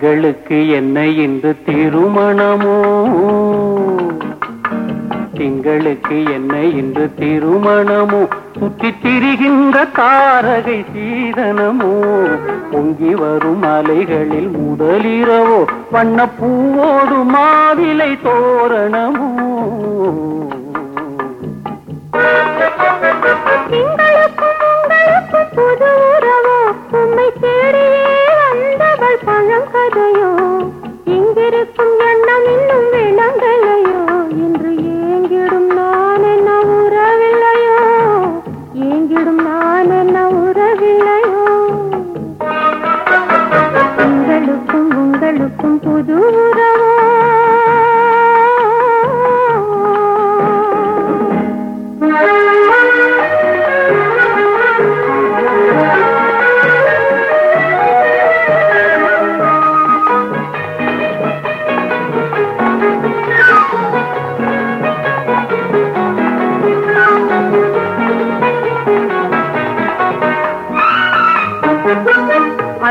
திங்களுக்கு என்ன இன்று திருமணமோ? திங்களுக்கு என்ன இன்று திருமணமோ? சுற்றித் திரிகின்ற தாரகை சீதனமோ? பொங்கி வரும் அலைகளில் முதலிரவோ? வண்ண பூவோடு மாவிலை தோரணமோ? எங்களுக்கும் உங்களுக்கும் புது உறவோ? உண்மை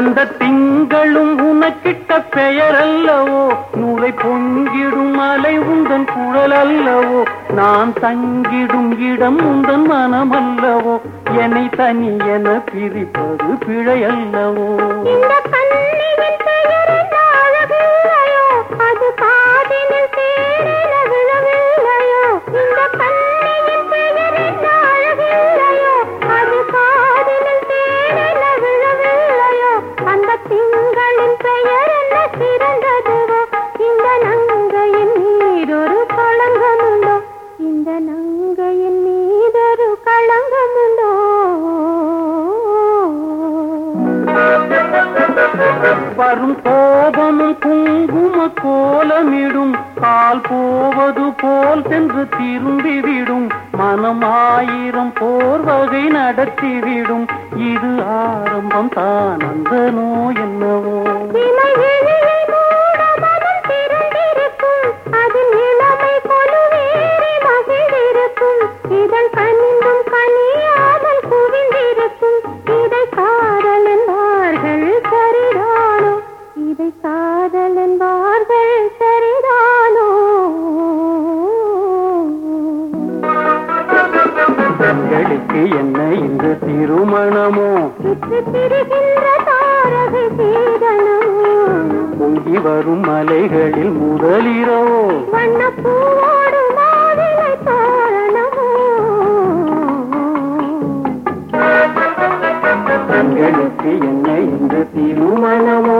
அந்த திங்களும் உனக்கிட்ட பெயர் அல்லவோ நூலை பொங்கிடும் அலை உந்தன் குழல் அல்லவோ நான் தங்கிடும் இடம் உந்தன் மனம் அல்லவோ என்னை தனி என பிரிப்பது பிழை அல்லவோ வரும் கோபமும் குங்கும கோலமிடும். கால் போவது போல் சென்று திரும்பிவிடும். மனம் ஆயிரம் போர் வகை நடத்திவிடும். இது ஆரம்பம் தான் அந்த நோய் என்னவோ? காதலன்பார்கள் சரிதானோ? தங்களுக்கு என்ன இந்த திருமணமோ? பொங்கி வரும் மலைகளில் முதலிரோ? தங்களுக்கு என்ன இந்த திருமணமோ?